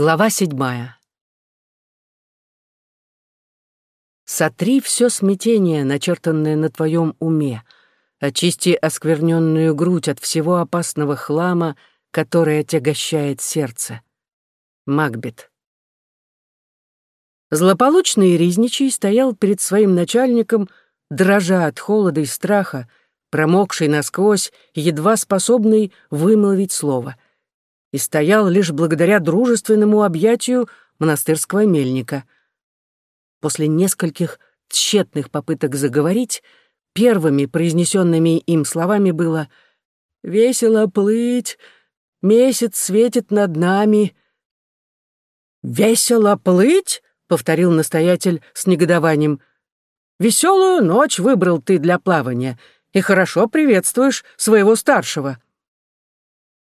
Глава седьмая. Сотри все смятение, начертанное на твоем уме. Очисти оскверненную грудь от всего опасного хлама, который отягощает сердце. Макбет. Злополучный Ризничий стоял перед своим начальником, дрожа от холода и страха, промокший насквозь едва способный вымолвить слово — и стоял лишь благодаря дружественному объятию монастырского мельника. После нескольких тщетных попыток заговорить, первыми произнесенными им словами было «Весело плыть, месяц светит над нами». «Весело плыть?» — повторил настоятель с негодованием. «Веселую ночь выбрал ты для плавания и хорошо приветствуешь своего старшего».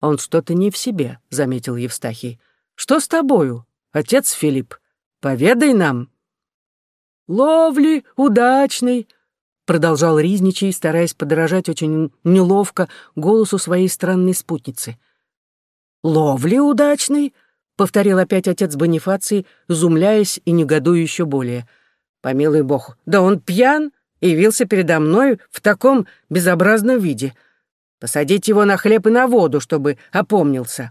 «Он что-то не в себе», — заметил Евстахий. «Что с тобою, отец Филипп? Поведай нам». «Ловли удачный», — продолжал Ризничий, стараясь подражать очень неловко голосу своей странной спутницы. «Ловли удачный», — повторил опять отец Бонифаций, изумляясь и негодуя еще более. «Помилуй бог, да он пьян явился передо мной в таком безобразном виде. Посадить его на хлеб и на воду, чтобы опомнился».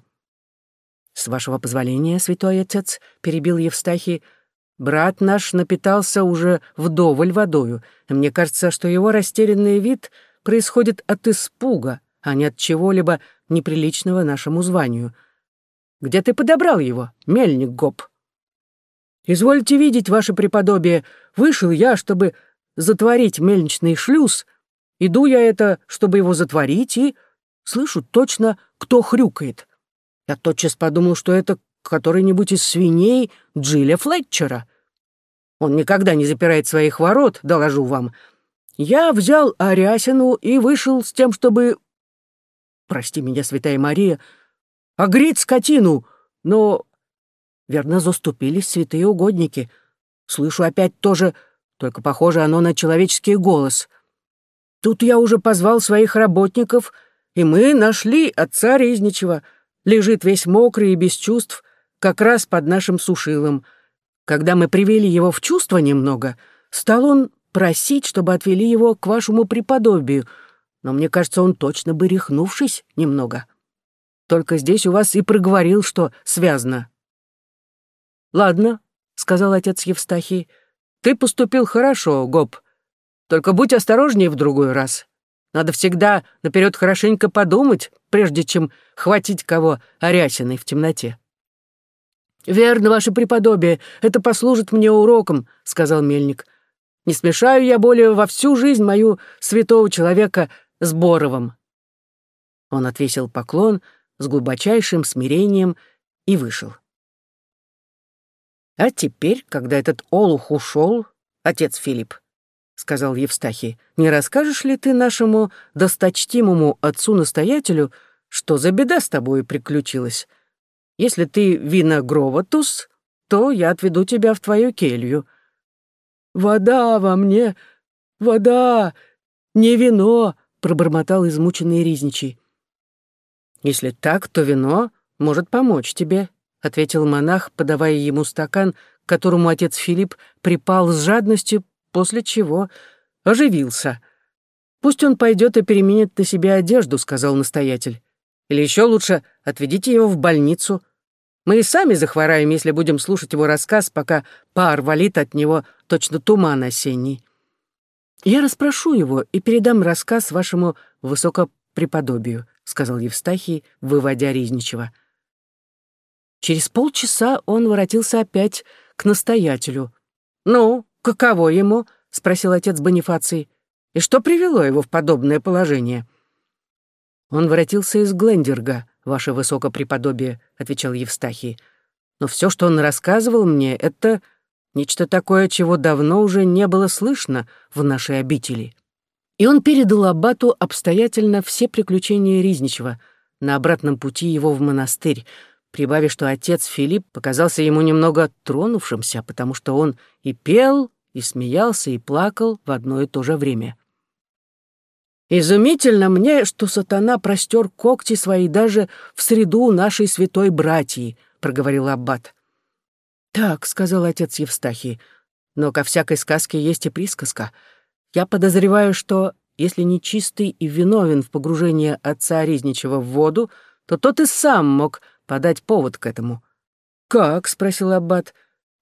«С вашего позволения, святой отец», — перебил Евстахий, «брат наш напитался уже вдоволь водою, и мне кажется, что его растерянный вид происходит от испуга, а не от чего-либо неприличного нашему званию. Где ты подобрал его, мельник Гоп?» «Извольте видеть, ваше преподобие, вышел я, чтобы затворить мельничный шлюз, Иду я это, чтобы его затворить, и слышу точно, кто хрюкает. Я тотчас подумал, что это который-нибудь из свиней Джилля Флетчера. Он никогда не запирает своих ворот, доложу вам. Я взял Арясину и вышел с тем, чтобы... Прости меня, святая Мария, огреть скотину, но... Верно, заступились святые угодники. Слышу опять тоже, только похоже оно на человеческий голос — Тут я уже позвал своих работников, и мы нашли отца Резничева. Лежит весь мокрый и без чувств, как раз под нашим сушилом. Когда мы привели его в чувство немного, стал он просить, чтобы отвели его к вашему преподобию, но мне кажется, он точно бы рехнувшись немного. Только здесь у вас и проговорил, что связано. «Ладно», — сказал отец Евстахий, — «ты поступил хорошо, Гоп. Только будь осторожнее в другой раз. Надо всегда наперед хорошенько подумать, прежде чем хватить кого орясиной в темноте. «Верно, ваше преподобие, это послужит мне уроком», — сказал мельник. «Не смешаю я более во всю жизнь мою святого человека с Боровым». Он отвесил поклон с глубочайшим смирением и вышел. А теперь, когда этот олух ушел, отец Филипп, сказал Евстахий, «не расскажешь ли ты нашему досточтимому отцу-настоятелю, что за беда с тобой приключилась? Если ты виногроватус, то я отведу тебя в твою келью». «Вода во мне, вода, не вино», — пробормотал измученный Ризничий. «Если так, то вино может помочь тебе», — ответил монах, подавая ему стакан, которому отец Филипп припал с жадностью, после чего оживился. «Пусть он пойдет и переменит на себе одежду», — сказал настоятель. «Или еще лучше, отведите его в больницу. Мы и сами захвораем, если будем слушать его рассказ, пока пар валит от него точно туман осенний. Я расспрошу его и передам рассказ вашему высокопреподобию», — сказал Евстахий, выводя Ризничева. Через полчаса он воротился опять к настоятелю. «Ну, «Каково ему?» — спросил отец Бонифаций. «И что привело его в подобное положение?» «Он воротился из Глендерга, ваше высокопреподобие», — отвечал Евстахий. «Но все, что он рассказывал мне, это нечто такое, чего давно уже не было слышно в нашей обители». И он передал аббату обстоятельно все приключения Ризничева на обратном пути его в монастырь, прибавив, что отец Филипп показался ему немного тронувшимся, потому что он и пел, и смеялся, и плакал в одно и то же время. «Изумительно мне, что сатана простер когти свои даже в среду нашей святой братьи», проговорил Аббат. «Так», — сказал отец Евстахий, — «но ко всякой сказке есть и присказка. Я подозреваю, что, если нечистый и виновен в погружении отца Ризничева в воду, то тот и сам мог подать повод к этому». «Как?» — спросил Аббат.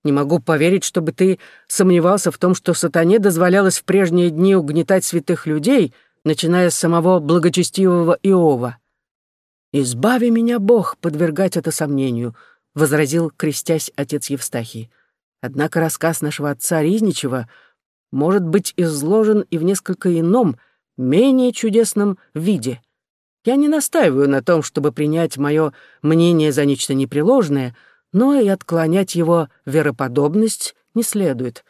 «Не могу поверить, чтобы ты сомневался в том, что сатане дозволялось в прежние дни угнетать святых людей, начиная с самого благочестивого Иова». «Избави меня, Бог, подвергать это сомнению», — возразил, крестясь отец Евстахий. «Однако рассказ нашего отца Ризничева может быть изложен и в несколько ином, менее чудесном виде. Я не настаиваю на том, чтобы принять мое мнение за нечто непреложное, но и отклонять его вероподобность не следует.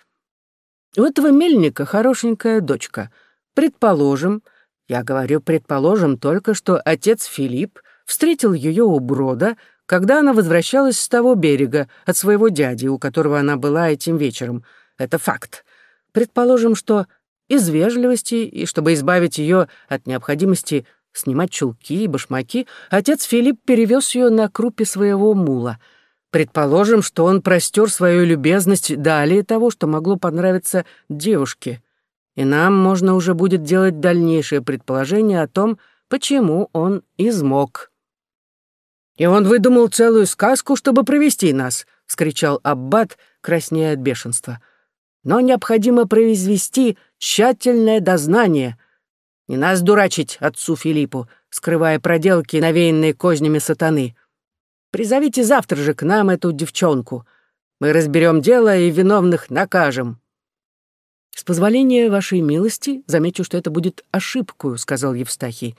У этого мельника хорошенькая дочка. Предположим, я говорю предположим только, что отец Филипп встретил ее у брода, когда она возвращалась с того берега, от своего дяди, у которого она была этим вечером. Это факт. Предположим, что из вежливости и чтобы избавить ее от необходимости снимать чулки и башмаки, отец Филипп перевез ее на крупе своего мула. Предположим, что он простер свою любезность далее того, что могло понравиться девушке. И нам можно уже будет делать дальнейшее предположение о том, почему он измог. «И он выдумал целую сказку, чтобы провести нас!» — вскричал Аббат, краснея от бешенства. «Но необходимо произвести тщательное дознание. Не нас дурачить отцу Филиппу, скрывая проделки, навеянные кознями сатаны. Призовите завтра же к нам эту девчонку. Мы разберем дело и виновных накажем». «С позволения вашей милости, замечу, что это будет ошибкою», — сказал Евстахий.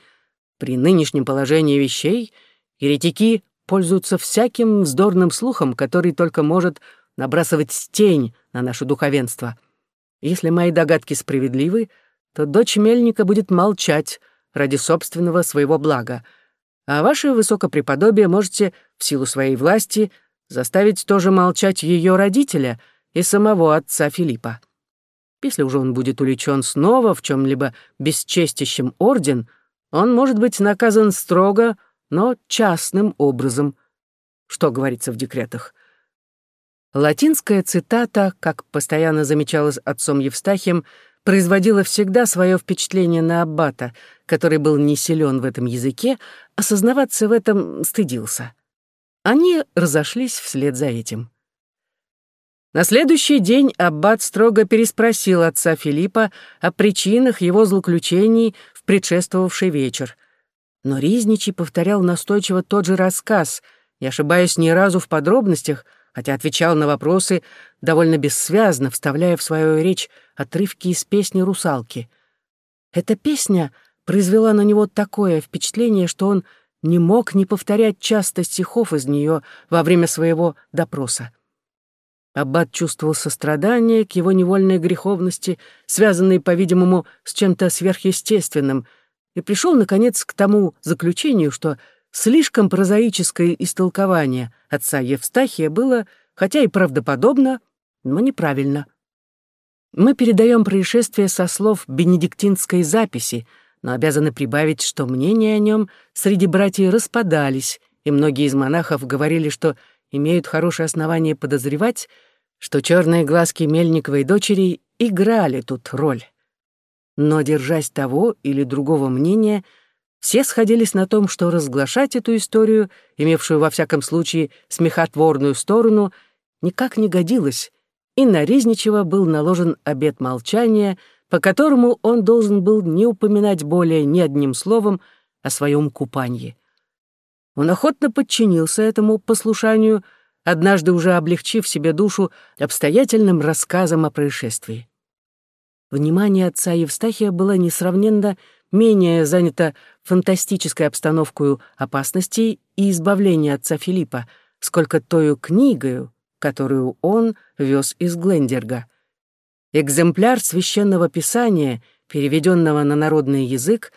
«При нынешнем положении вещей — Еретики пользуются всяким вздорным слухом, который только может набрасывать тень на наше духовенство. Если мои догадки справедливы, то дочь мельника будет молчать ради собственного своего блага, а ваше высокопреподобие можете, в силу своей власти, заставить тоже молчать ее родителя и самого отца Филиппа. Если уже он будет уличен снова в чем-либо бесчестящем орден, он может быть наказан строго но частным образом, что говорится в декретах. Латинская цитата, как постоянно замечалось отцом Евстахием, производила всегда свое впечатление на аббата, который был не силен в этом языке, осознаваться в этом стыдился. Они разошлись вслед за этим. На следующий день аббат строго переспросил отца Филиппа о причинах его злоключений в предшествовавший вечер — но Ризничий повторял настойчиво тот же рассказ, не ошибаясь ни разу в подробностях, хотя отвечал на вопросы довольно бессвязно, вставляя в свою речь отрывки из песни «Русалки». Эта песня произвела на него такое впечатление, что он не мог не повторять часто стихов из нее во время своего допроса. Аббат чувствовал сострадание к его невольной греховности, связанной, по-видимому, с чем-то сверхъестественным — и пришел, наконец, к тому заключению, что слишком прозаическое истолкование отца Евстахия было, хотя и правдоподобно, но неправильно. Мы передаем происшествие со слов бенедиктинской записи, но обязаны прибавить, что мнения о нем среди братьев распадались, и многие из монахов говорили, что имеют хорошее основание подозревать, что черные глазки Мельниковой дочери играли тут роль. Но, держась того или другого мнения, все сходились на том, что разглашать эту историю, имевшую во всяком случае смехотворную сторону, никак не годилось, и на Ризничева был наложен обет молчания, по которому он должен был не упоминать более ни одним словом о своем купании. Он охотно подчинился этому послушанию, однажды уже облегчив себе душу обстоятельным рассказом о происшествии. Внимание отца Евстахия было несравненно менее занято фантастической обстановкой опасностей и избавления отца Филиппа, сколько тою книгою, которую он вез из Глендерга. Экземпляр священного писания, переведенного на народный язык,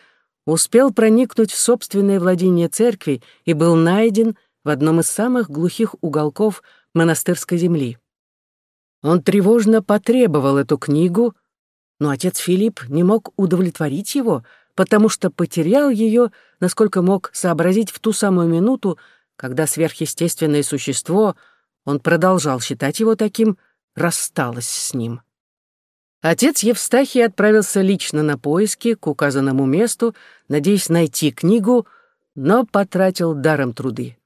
успел проникнуть в собственное владение церкви и был найден в одном из самых глухих уголков монастырской земли. Он тревожно потребовал эту книгу, но отец Филипп не мог удовлетворить его, потому что потерял ее, насколько мог сообразить в ту самую минуту, когда сверхъестественное существо, он продолжал считать его таким, рассталось с ним. Отец Евстахий отправился лично на поиски к указанному месту, надеясь найти книгу, но потратил даром труды.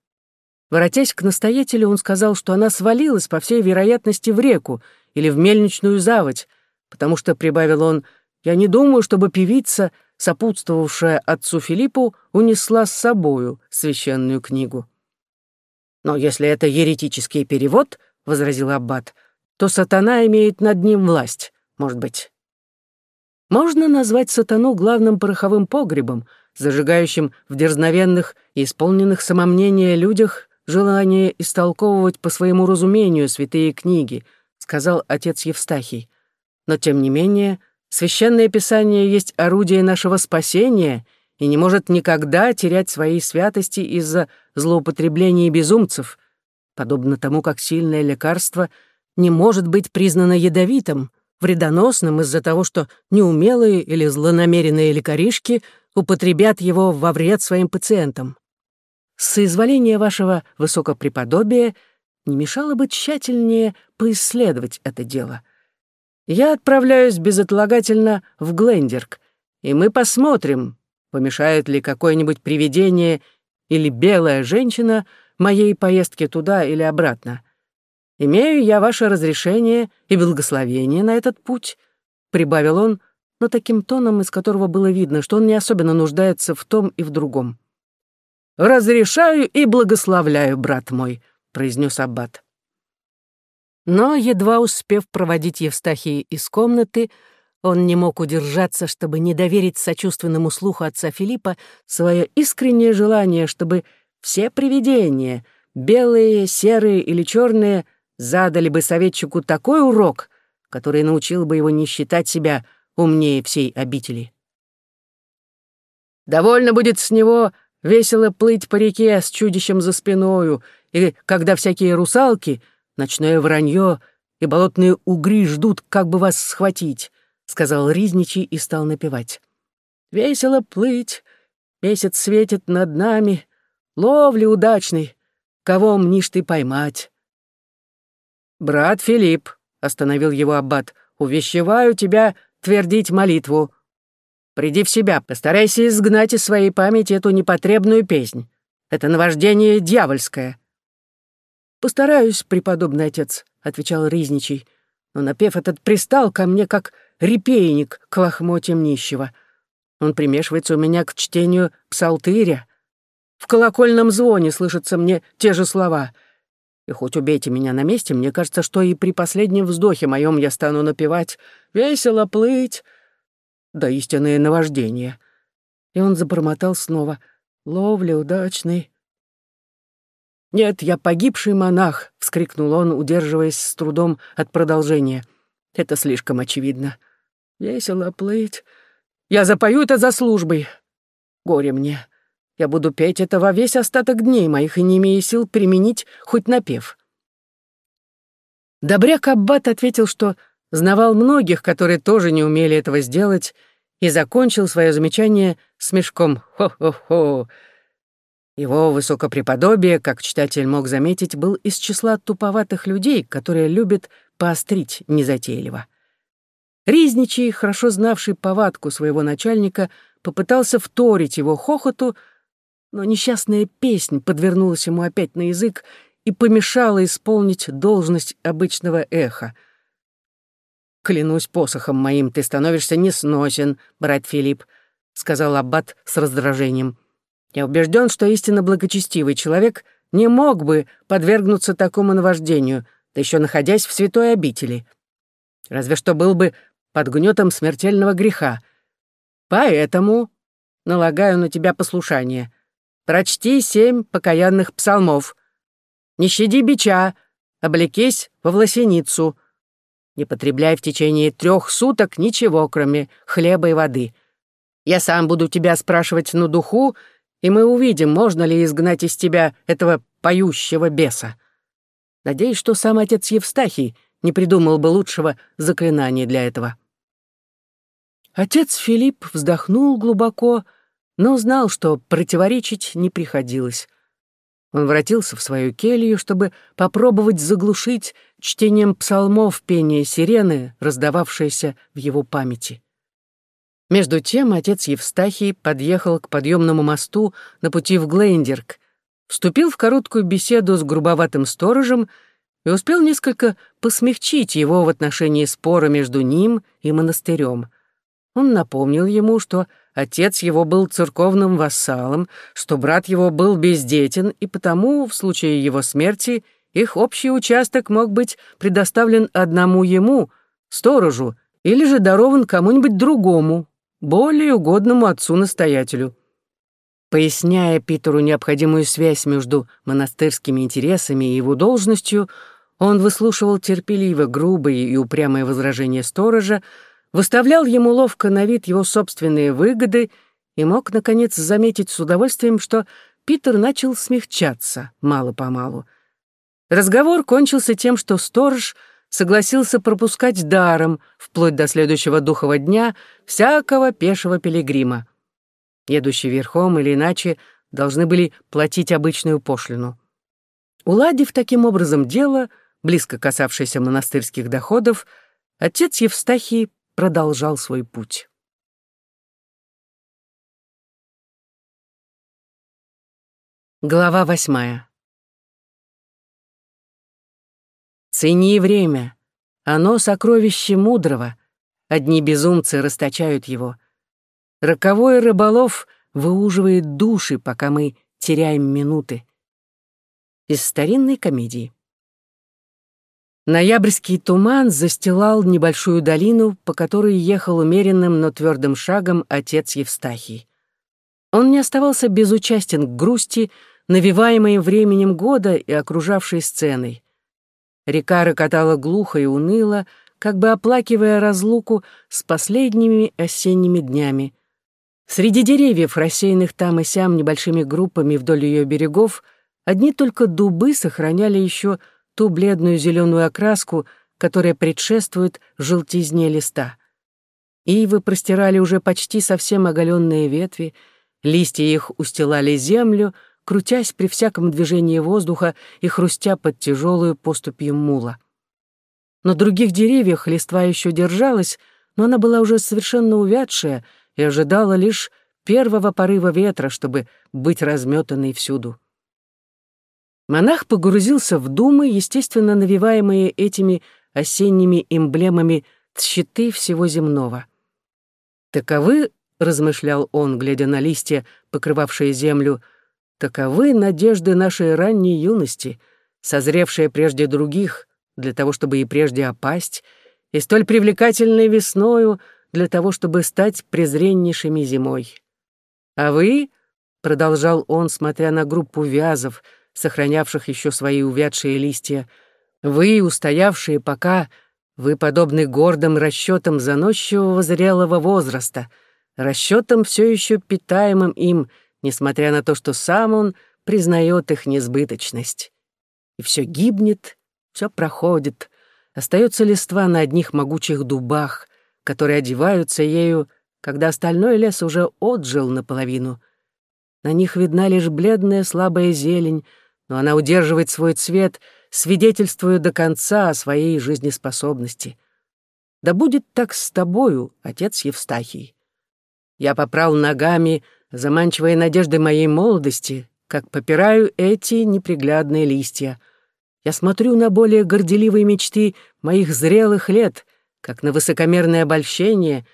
Воротясь к настоятелю, он сказал, что она свалилась, по всей вероятности, в реку или в мельничную заводь, потому что, прибавил он, «я не думаю, чтобы певица, сопутствовавшая отцу Филиппу, унесла с собою священную книгу». «Но если это еретический перевод, — возразил Аббат, — то сатана имеет над ним власть может быть. Можно назвать сатану главным пороховым погребом, зажигающим в дерзновенных и исполненных самомнения людях желание истолковывать по своему разумению святые книги, сказал отец Евстахий. Но, тем не менее, священное писание есть орудие нашего спасения и не может никогда терять своей святости из-за злоупотребления безумцев, подобно тому, как сильное лекарство не может быть признано ядовитым, вредоносным из-за того, что неумелые или злонамеренные лекаришки употребят его во вред своим пациентам. С соизволения вашего высокопреподобия не мешало бы тщательнее поисследовать это дело. Я отправляюсь безотлагательно в Глендерк, и мы посмотрим, помешает ли какое-нибудь привидение или белая женщина моей поездке туда или обратно. Имею я ваше разрешение и благословение на этот путь», — прибавил он, но таким тоном, из которого было видно, что он не особенно нуждается в том и в другом. «Разрешаю и благословляю, брат мой», — произнес Аббат. Но, едва успев проводить Евстахии из комнаты, он не мог удержаться, чтобы не доверить сочувственному слуху отца Филиппа свое искреннее желание, чтобы все привидения, белые, серые или черные — задали бы советчику такой урок, который научил бы его не считать себя умнее всей обители. Довольно будет с него весело плыть по реке с чудищем за спиною, и когда всякие русалки, ночное вранье и болотные угри ждут, как бы вас схватить, — сказал Ризничий и стал напевать. Весело плыть, месяц светит над нами, ловли удачный, кого мнишь ты поймать? «Брат Филипп», — остановил его аббат, — «увещеваю тебя твердить молитву. Приди в себя, постарайся изгнать из своей памяти эту непотребную песнь. Это наваждение дьявольское». «Постараюсь, преподобный отец», — отвечал Ризничий, но напев этот пристал ко мне, как репейник к лохмотьям нищего. Он примешивается у меня к чтению псалтыря. В колокольном звоне слышатся мне те же слова — и хоть убейте меня на месте, мне кажется, что и при последнем вздохе моем я стану напевать «Весело плыть», да истинное наваждение. И он забормотал снова «Ловля удачный». «Нет, я погибший монах!» — вскрикнул он, удерживаясь с трудом от продолжения. «Это слишком очевидно. Весело плыть. Я запою это за службой. Горе мне. Я буду петь это во весь остаток дней моих и не имея сил применить хоть напев. Добряк Аббат ответил, что знавал многих, которые тоже не умели этого сделать, и закончил свое замечание с мешком «Хо-хо-хо». Его высокопреподобие, как читатель мог заметить, был из числа туповатых людей, которые любят поострить незатейливо. Ризничий, хорошо знавший повадку своего начальника, попытался вторить его хохоту, но несчастная песнь подвернулась ему опять на язык и помешала исполнить должность обычного эха. «Клянусь посохом моим, ты становишься несносен, брат Филипп», — сказал Аббат с раздражением. «Я убежден, что истинно благочестивый человек не мог бы подвергнуться такому наваждению, да еще находясь в святой обители. Разве что был бы под гнетом смертельного греха. Поэтому налагаю на тебя послушание. Прочти семь покаянных псалмов. Не щади бича, облекись во власеницу. Не потребляй в течение трех суток ничего, кроме хлеба и воды. Я сам буду тебя спрашивать на духу, и мы увидим, можно ли изгнать из тебя этого поющего беса. Надеюсь, что сам отец Евстахий не придумал бы лучшего заклинания для этого. Отец Филипп вздохнул глубоко, но знал, что противоречить не приходилось. Он воротился в свою келью, чтобы попробовать заглушить чтением псалмов пение сирены, раздававшееся в его памяти. Между тем отец Евстахий подъехал к подъемному мосту на пути в Глейндерк, вступил в короткую беседу с грубоватым сторожем и успел несколько посмягчить его в отношении спора между ним и монастырем. Он напомнил ему, что отец его был церковным вассалом, что брат его был бездетен, и потому, в случае его смерти, их общий участок мог быть предоставлен одному ему, сторожу, или же дарован кому-нибудь другому, более угодному отцу-настоятелю. Поясняя Питеру необходимую связь между монастырскими интересами и его должностью, он выслушивал терпеливо грубые и упрямые возражения сторожа, выставлял ему ловко на вид его собственные выгоды и мог, наконец, заметить с удовольствием, что Питер начал смягчаться мало-помалу. Разговор кончился тем, что сторож — согласился пропускать даром, вплоть до следующего духового дня, всякого пешего пилигрима. Едущие верхом или иначе должны были платить обычную пошлину. Уладив таким образом дело, близко касавшееся монастырских доходов, отец Евстахий продолжал свой путь. Глава восьмая Цени время. Оно сокровище мудрого. Одни безумцы расточают его. Роковой рыболов выуживает души, пока мы теряем минуты. Из старинной комедии. Ноябрьский туман застилал небольшую долину, по которой ехал умеренным, но твердым шагом отец Евстахий. Он не оставался безучастен к грусти, навиваемой временем года и окружавшей сценой. Река рокотала глухо и уныло, как бы оплакивая разлуку с последними осенними днями. Среди деревьев, рассеянных там и сям небольшими группами вдоль ее берегов, одни только дубы сохраняли еще ту бледную зеленую окраску, которая предшествует желтизне листа. Ивы простирали уже почти совсем оголенные ветви, листья их устилали землю — крутясь при всяком движении воздуха и хрустя под тяжелую поступью мула. На других деревьях листва еще держалась, но она была уже совершенно увядшая и ожидала лишь первого порыва ветра, чтобы быть разметанной всюду. Монах погрузился в думы, естественно, навиваемые этими осенними эмблемами щиты всего земного. Таковы, — размышлял он, глядя на листья, покрывавшие землю, — Таковы надежды нашей ранней юности, созревшие прежде других, для того, чтобы и прежде опасть, и столь привлекательной весною для того, чтобы стать презреннейшими зимой. А вы, — продолжал он, смотря на группу вязов, сохранявших еще свои увядшие листья, вы, устоявшие пока, вы подобны гордым расчетам заносчивого зрелого возраста, расчетам все еще питаемым им — несмотря на то, что сам он признает их несбыточность. И все гибнет, все проходит, остается листва на одних могучих дубах, которые одеваются ею, когда остальной лес уже отжил наполовину. На них видна лишь бледная слабая зелень, но она удерживает свой цвет, свидетельствуя до конца о своей жизнеспособности. Да будет так с тобою, отец Евстахий. Я попрал ногами заманчивая надежды моей молодости, как попираю эти неприглядные листья. Я смотрю на более горделивые мечты моих зрелых лет, как на высокомерное обольщение,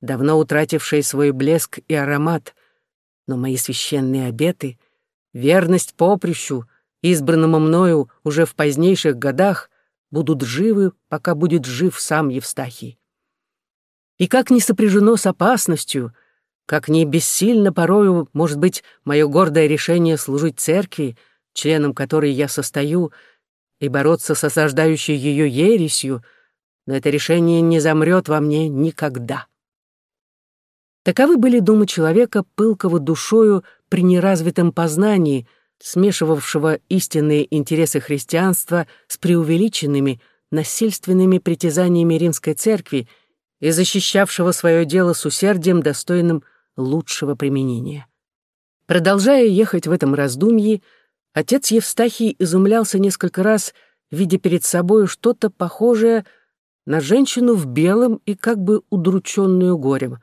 давно утратившее свой блеск и аромат. Но мои священные обеты, верность поприщу, избранному мною уже в позднейших годах, будут живы, пока будет жив сам Евстахий. И как не сопряжено с опасностью — как не бессильно порою, может быть, мое гордое решение служить церкви, членом которой я состою, и бороться с осаждающей ее ересью, но это решение не замрет во мне никогда. Таковы были думы человека, пылкого душою при неразвитом познании, смешивавшего истинные интересы христианства с преувеличенными, насильственными притязаниями римской церкви и защищавшего свое дело с усердием, достойным лучшего применения. Продолжая ехать в этом раздумье, Отец Евстахий изумлялся несколько раз, видя перед собой что-то похожее на женщину в белом и как бы удрученную горем.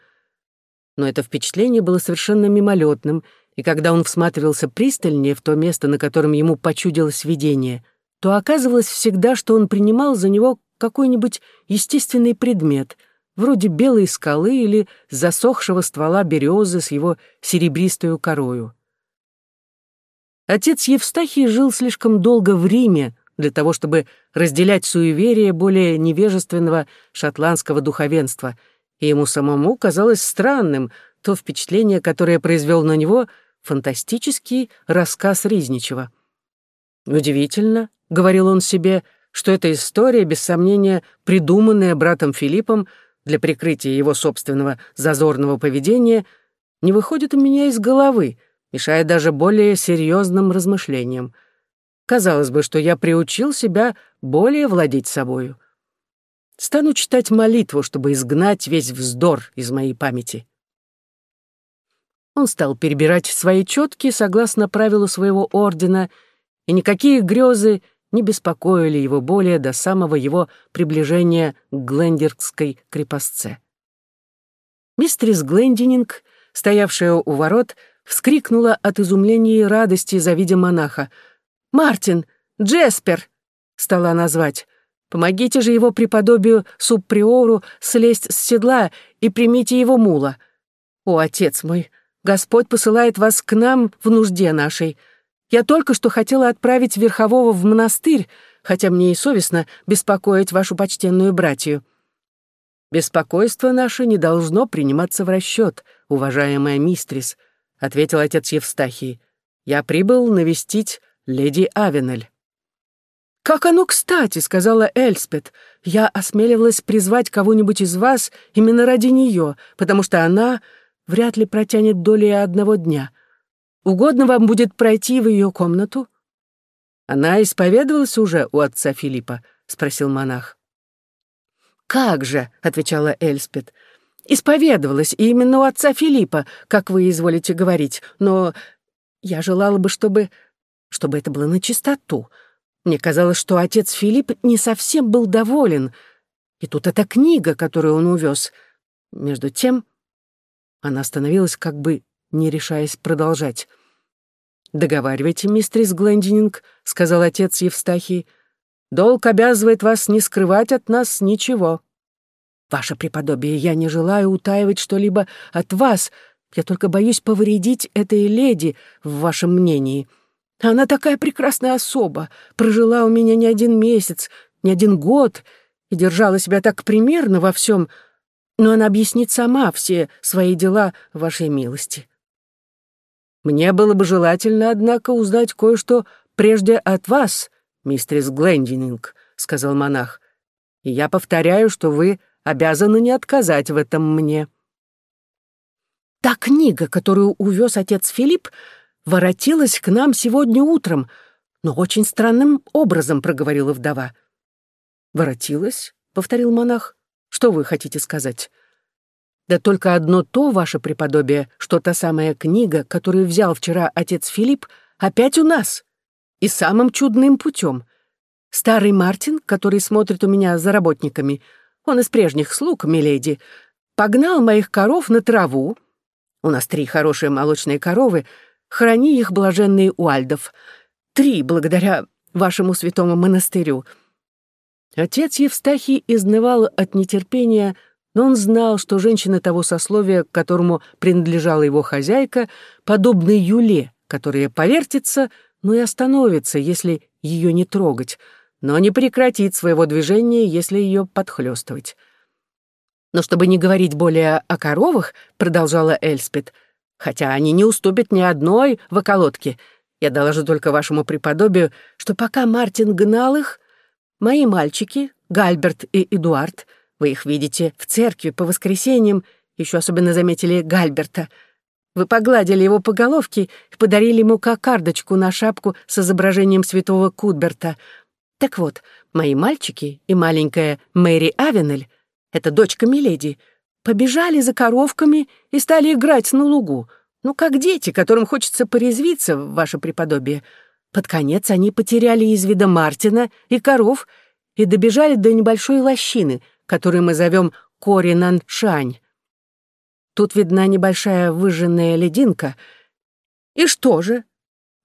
Но это впечатление было совершенно мимолетным, и когда он всматривался пристальнее в то место, на котором ему почудилось видение, то оказывалось всегда, что он принимал за него какой-нибудь естественный предмет, вроде белой скалы или засохшего ствола березы с его серебристой корою. Отец Евстахий жил слишком долго в Риме для того, чтобы разделять суеверие более невежественного шотландского духовенства, и ему самому казалось странным то впечатление, которое произвел на него фантастический рассказ Riзничева. «Удивительно», — говорил он себе, — что эта история, без сомнения, придуманная братом Филиппом для прикрытия его собственного зазорного поведения, не выходит у меня из головы — мешая даже более серьезным размышлениям. Казалось бы, что я приучил себя более владеть собою. Стану читать молитву, чтобы изгнать весь вздор из моей памяти. Он стал перебирать свои четки согласно правилу своего ордена, и никакие грезы не беспокоили его более до самого его приближения к Глендерской крепостце. Мистерис Глендининг, стоявшая у ворот, вскрикнула от изумления и радости, завидя монаха. «Мартин! Джеспер!» — стала она звать. «Помогите же его преподобию субприору слезть с седла и примите его мула. О, отец мой, Господь посылает вас к нам в нужде нашей. Я только что хотела отправить Верхового в монастырь, хотя мне и совестно беспокоить вашу почтенную братью. Беспокойство наше не должно приниматься в расчет, уважаемая мистрис, —— ответил отец Евстахий. «Я прибыл навестить леди Авенель». «Как оно кстати», — сказала Эльспет. «Я осмеливалась призвать кого-нибудь из вас именно ради нее, потому что она вряд ли протянет доли одного дня. Угодно вам будет пройти в ее комнату?» «Она исповедовалась уже у отца Филиппа?» — спросил монах. «Как же», — отвечала Эльспет, — исповедовалась, именно у отца Филиппа, как вы изволите говорить, но я желала бы, чтобы... чтобы это было на чистоту. Мне казалось, что отец Филипп не совсем был доволен. И тут эта книга, которую он увез. Между тем, она остановилась, как бы не решаясь продолжать. «Договаривайте, мистерис Глендининг», — сказал отец Евстахий. «Долг обязывает вас не скрывать от нас ничего». «Ваше преподобие, я не желаю утаивать что-либо от вас, я только боюсь повредить этой леди в вашем мнении. Она такая прекрасная особа, прожила у меня не один месяц, не один год и держала себя так примерно во всем, но она объяснит сама все свои дела вашей милости. Мне было бы желательно, однако, узнать кое-что прежде от вас, мистерис Глендининг, сказал монах. И я повторяю, что вы обязаны не отказать в этом мне. Та книга, которую увез отец Филипп, воротилась к нам сегодня утром, но очень странным образом, проговорила вдова. Воротилась? повторил монах. Что вы хотите сказать? Да только одно то, ваше преподобие, что та самая книга, которую взял вчера отец Филипп, опять у нас. И самым чудным путем. Старый Мартин, который смотрит у меня за работниками, он из прежних слуг, миледи, погнал моих коров на траву. У нас три хорошие молочные коровы, храни их блаженный Уальдов. Три, благодаря вашему святому монастырю. Отец Евстахий изнывал от нетерпения, но он знал, что женщины того сословия, к которому принадлежала его хозяйка, подобны Юле, которая повертится, но и остановится, если ее не трогать — но не прекратит своего движения, если ее подхлестывать. Но чтобы не говорить более о коровах, продолжала Эльспет, хотя они не уступят ни одной в околотке, я доложу только вашему преподобию, что пока Мартин гнал их, мои мальчики, Гальберт и Эдуард, вы их видите в церкви по воскресеньям, еще особенно заметили Гальберта, вы погладили его по головке и подарили ему кокардочку на шапку с изображением святого Кудберта — так вот, мои мальчики и маленькая Мэри Авенель, это дочка Миледи, побежали за коровками и стали играть на лугу. Ну, как дети, которым хочется порезвиться, ваше преподобие. Под конец они потеряли из вида Мартина и коров и добежали до небольшой лощины, которую мы зовем Коринан-Шань. Тут видна небольшая выжженная лединка. И что же?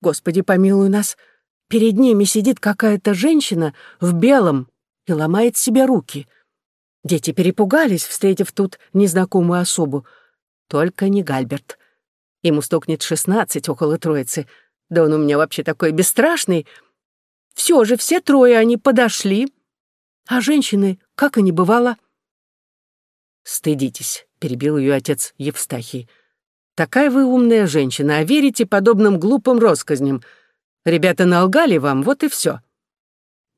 Господи, помилуй нас. Перед ними сидит какая-то женщина в белом и ломает себе руки. Дети перепугались, встретив тут незнакомую особу. Только не Гальберт. Ему стукнет шестнадцать около троицы. Да он у меня вообще такой бесстрашный. Все же, все трое они подошли. А женщины, как и не бывало. «Стыдитесь», — перебил ее отец Евстахий. «Такая вы умная женщина, а верите подобным глупым россказням. Ребята налгали вам, вот и все».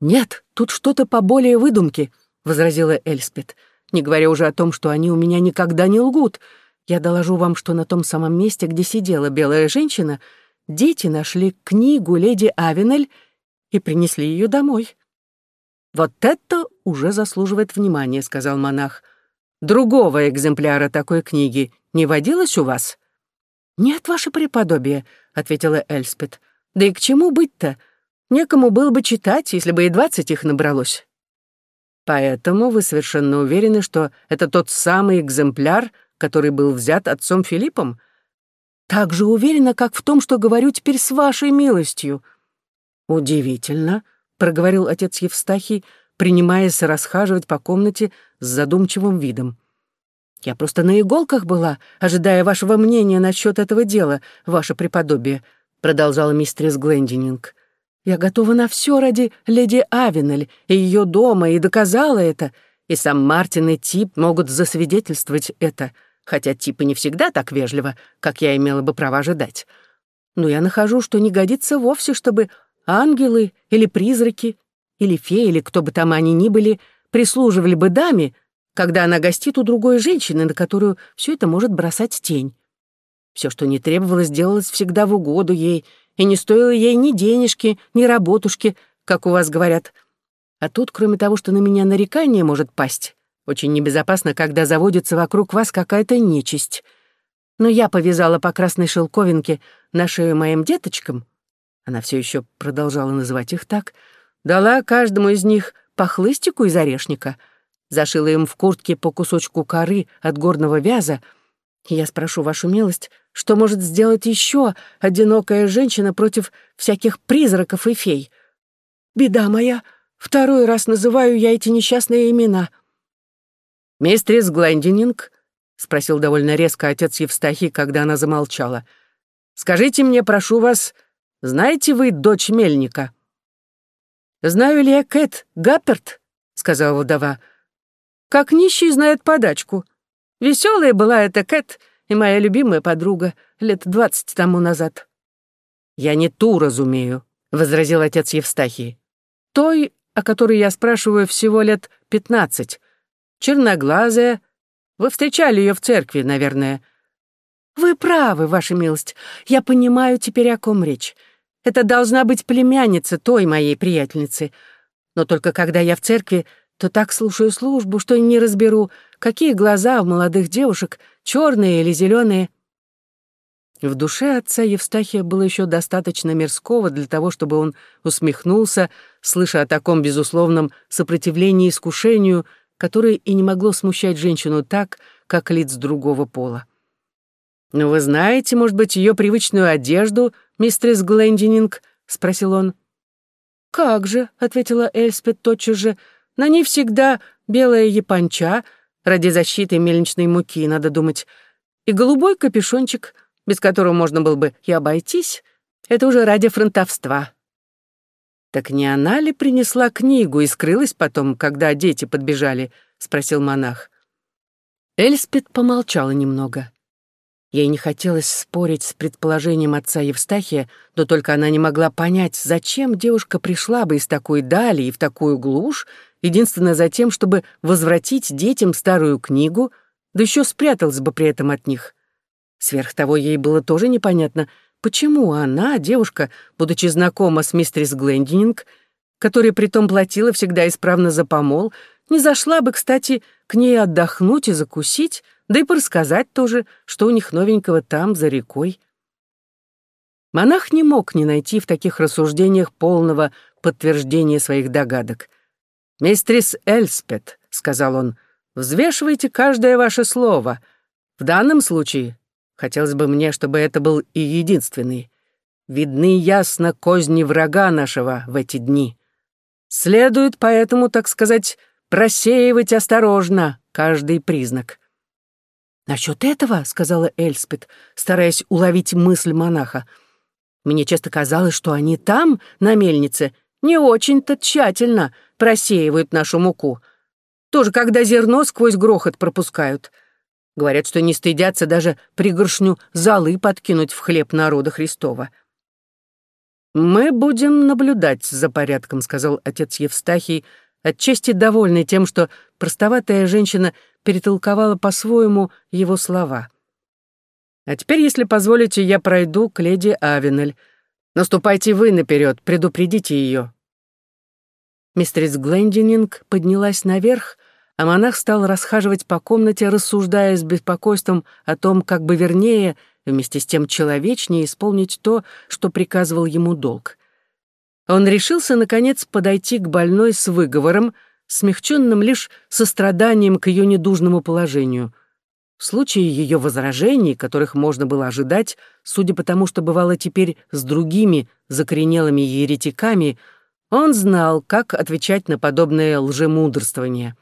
«Нет, тут что-то поболее выдумки», — возразила Эльспет, «не говоря уже о том, что они у меня никогда не лгут. Я доложу вам, что на том самом месте, где сидела белая женщина, дети нашли книгу леди Авенель и принесли ее домой». «Вот это уже заслуживает внимания», — сказал монах. «Другого экземпляра такой книги не водилось у вас?» «Нет, ваше преподобие», — ответила Эльспет. «Да и к чему быть-то? Некому было бы читать, если бы и двадцать их набралось». «Поэтому вы совершенно уверены, что это тот самый экземпляр, который был взят отцом Филиппом?» «Так же уверена, как в том, что говорю теперь с вашей милостью». «Удивительно», — проговорил отец Евстахий, принимаясь расхаживать по комнате с задумчивым видом. «Я просто на иголках была, ожидая вашего мнения насчет этого дела, ваше преподобие», — продолжала мистерис Глендининг. Я готова на все ради леди Авенель и ее дома, и доказала это. И сам Мартин и Тип могут засвидетельствовать это, хотя Типа не всегда так вежливо, как я имела бы право ожидать. Но я нахожу, что не годится вовсе, чтобы ангелы или призраки, или феи, или кто бы там они ни были, прислуживали бы даме, когда она гостит у другой женщины, на которую все это может бросать тень. Все, что не требовалось, делалось всегда в угоду ей — и не стоило ей ни денежки, ни работушки, как у вас говорят. А тут, кроме того, что на меня нарекание может пасть, очень небезопасно, когда заводится вокруг вас какая-то нечисть. Но я повязала по красной шелковинке на шею моим деточкам, она все еще продолжала называть их так, дала каждому из них по хлыстику из орешника, зашила им в куртке по кусочку коры от горного вяза — я спрошу вашу милость, что может сделать еще одинокая женщина против всяких призраков и фей? Беда моя, второй раз называю я эти несчастные имена. «Мистерис Глендининг?» — спросил довольно резко отец Евстахий, когда она замолчала. «Скажите мне, прошу вас, знаете вы дочь Мельника?» «Знаю ли я Кэт Гапперт?» — сказала вдова. «Как нищий знает подачку». Веселая была эта Кэт и моя любимая подруга лет двадцать тому назад. «Я не ту разумею», — возразил отец Евстахий. «Той, о которой я спрашиваю всего лет пятнадцать. Черноглазая. Вы встречали ее в церкви, наверное». «Вы правы, ваша милость. Я понимаю теперь, о ком речь. Это должна быть племянница той моей приятельницы. Но только когда я в церкви, то так слушаю службу, что не разберу, какие глаза у молодых девушек, черные или зеленые. В душе отца Евстахия было еще достаточно мирского для того, чтобы он усмехнулся, слыша о таком безусловном сопротивлении искушению, которое и не могло смущать женщину так, как лиц другого пола. «Но вы знаете, может быть, ее привычную одежду, мистерис Глендининг?» — спросил он. «Как же», — ответила Эльспет тотчас же, — «на ней всегда белая японча, ради защиты мельничной муки, надо думать, и голубой капюшончик, без которого можно было бы и обойтись, это уже ради фронтовства. «Так не она ли принесла книгу и скрылась потом, когда дети подбежали?» — спросил монах. Эльспет помолчала немного. Ей не хотелось спорить с предположением отца Евстахия, но только она не могла понять, зачем девушка пришла бы из такой дали и в такую глушь, единственно за тем, чтобы возвратить детям старую книгу, да еще спряталась бы при этом от них. Сверх того, ей было тоже непонятно, почему она, девушка, будучи знакома с мистерис Глендининг, которая притом платила всегда исправно за помол, не зашла бы, кстати, к ней отдохнуть и закусить, да и порассказать тоже, что у них новенького там, за рекой. Монах не мог не найти в таких рассуждениях полного подтверждения своих догадок. «Мистрис Эльспет», — сказал он, — «взвешивайте каждое ваше слово. В данном случае хотелось бы мне, чтобы это был и единственный. Видны ясно козни врага нашего в эти дни. Следует поэтому, так сказать, просеивать осторожно каждый признак». «Насчет этого», — сказала Эльспет, стараясь уловить мысль монаха, «мне часто казалось, что они там, на мельнице, не очень-то тщательно просеивают нашу муку. Тоже когда зерно сквозь грохот пропускают. Говорят, что не стыдятся даже пригоршню золы подкинуть в хлеб народа Христова». «Мы будем наблюдать за порядком», — сказал отец Евстахий, отчасти довольный тем, что простоватая женщина перетолковала по-своему его слова. «А теперь, если позволите, я пройду к леди Авенель. Наступайте вы наперед, предупредите ее». Мистерис Глендининг поднялась наверх, а монах стал расхаживать по комнате, рассуждая с беспокойством о том, как бы вернее, вместе с тем человечнее исполнить то, что приказывал ему долг. Он решился, наконец, подойти к больной с выговором, смягченным лишь состраданием к ее недужному положению. В случае ее возражений, которых можно было ожидать, судя по тому, что бывало теперь с другими закоренелыми еретиками, он знал, как отвечать на подобное лжемудрствование.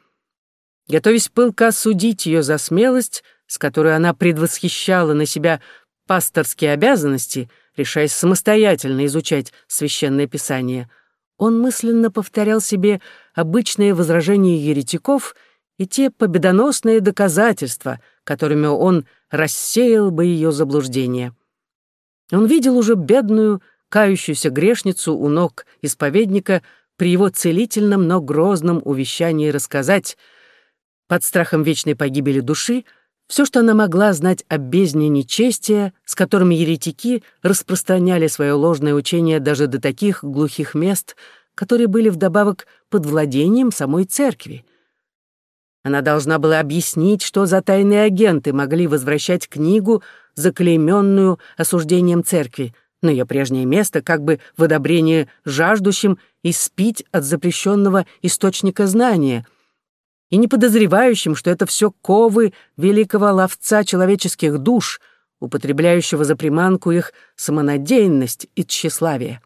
Готовясь пылко осудить ее за смелость, с которой она предвосхищала на себя пасторские обязанности, решаясь самостоятельно изучать священное писание — он мысленно повторял себе обычные возражения еретиков и те победоносные доказательства, которыми он рассеял бы ее заблуждение. Он видел уже бедную, кающуюся грешницу у ног исповедника при его целительном, но грозном увещании рассказать, под страхом вечной погибели души, все, что она могла знать о бездне нечестия, с которым еретики распространяли свое ложное учение даже до таких глухих мест, которые были вдобавок под владением самой церкви. Она должна была объяснить, что за тайные агенты могли возвращать книгу, заклейменную осуждением церкви, на ее прежнее место, как бы в одобрение жаждущим и спить от запрещенного источника знания — и не подозревающим, что это все ковы великого ловца человеческих душ, употребляющего за приманку их самонадеянность и тщеславие.